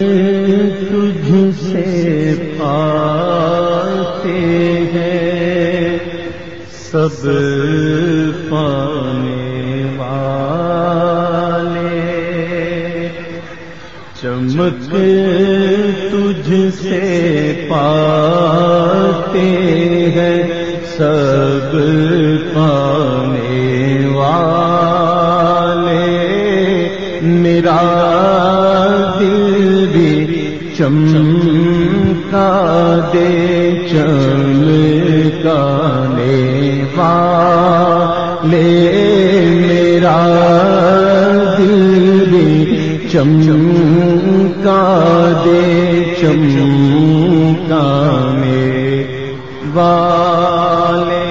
تجھ سے پاتے ہیں سب پانے والے۔ چمک تجھ سے پاتے چمکا دے چمکانے والے میرا دل بھی چمکا دے چمکانے والے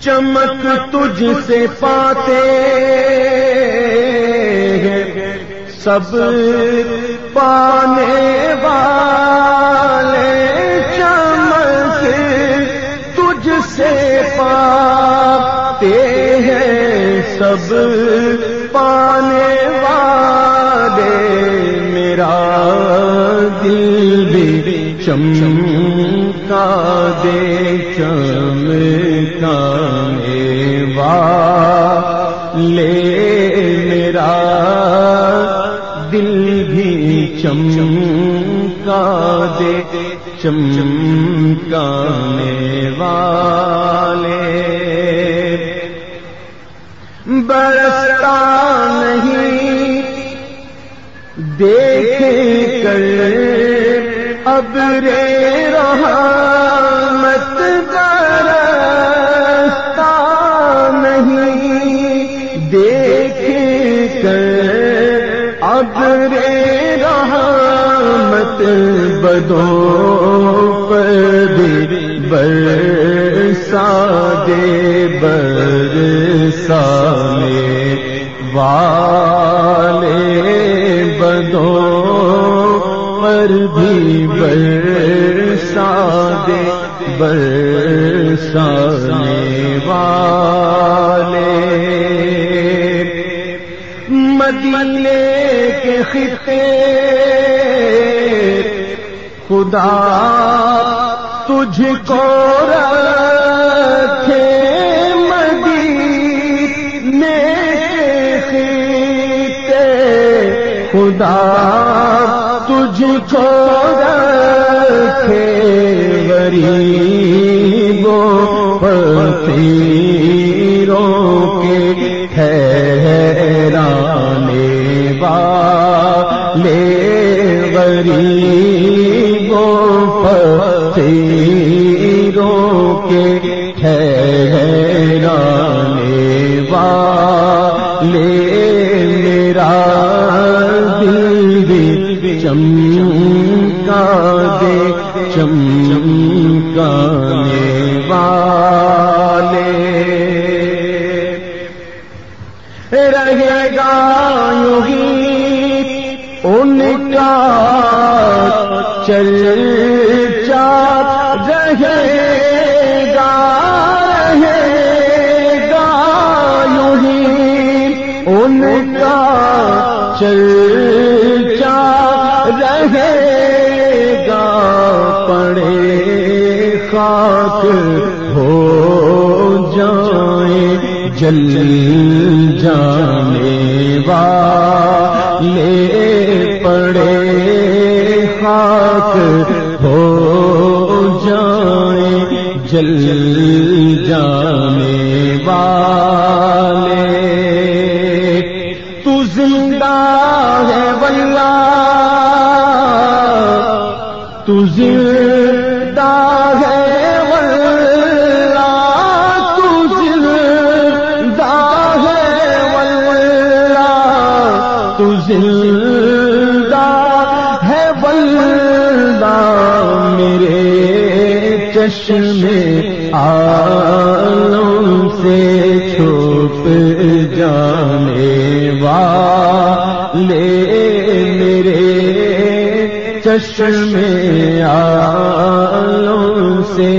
چمک تجھ سے پاتے سب پانے والے چمک تجھ سے پاتے ہیں سب پانے والے۔ میرا دل بھی چمکا دے چمکانے والے۔ میرا چمکا دے چمکانے والے۔ برستا نہیں دیکھ کر اب رے رہا۔ رحمت بدو پر برسا دے برسانے والے بدو پر بھی برسا دے برسانے والے مدینے کے خطے خدا تجھ کو رکھے مدینے کے خطے۔ خدا تجھ کو رکھے غریبوں، فقیروں کے ٹھہرانے والے غریبوں رہے گا یوں ہی ان کا چل چار رہے گا رہے گا یوں ہی ان کا چل چار رہے گا پڑے خاک ہو جائیں جل جانے والے پڑے خاک ہو جائیں جل جانے والے۔ تو زندہ ہے واللہ، تو زندہ زندہ ہے واللہ میرے چشم عالم سے چھپ جانے والے میرے چشم عالم سے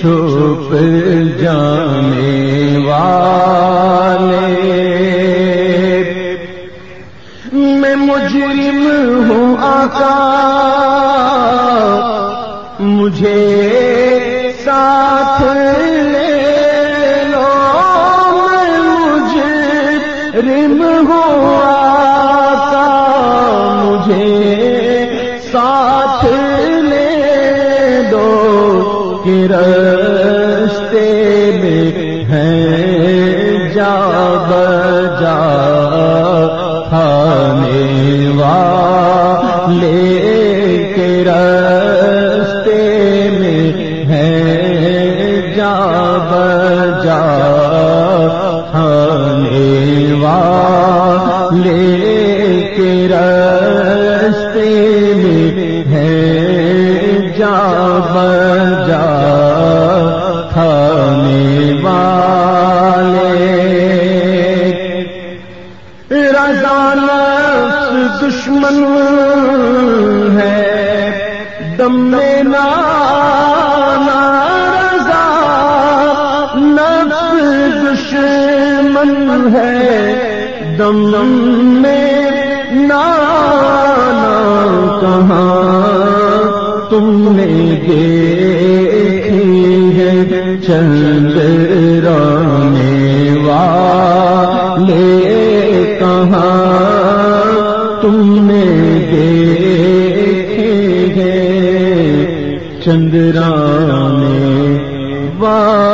چھپ جانے آقا مجھے ساتھ لے لو میں مجرم ہوں آقا مجھے ساتھ لے دو کہ کھانے والے کے رستے میں ہیں جا بجا کھانے والے رضا نفس دشمن ہے دم میں نانا ہے دم میں نانا کہاں تم نے دیکھی ہے چند رانے والے کہاں تم نے دیکھے ہے چندرانے والے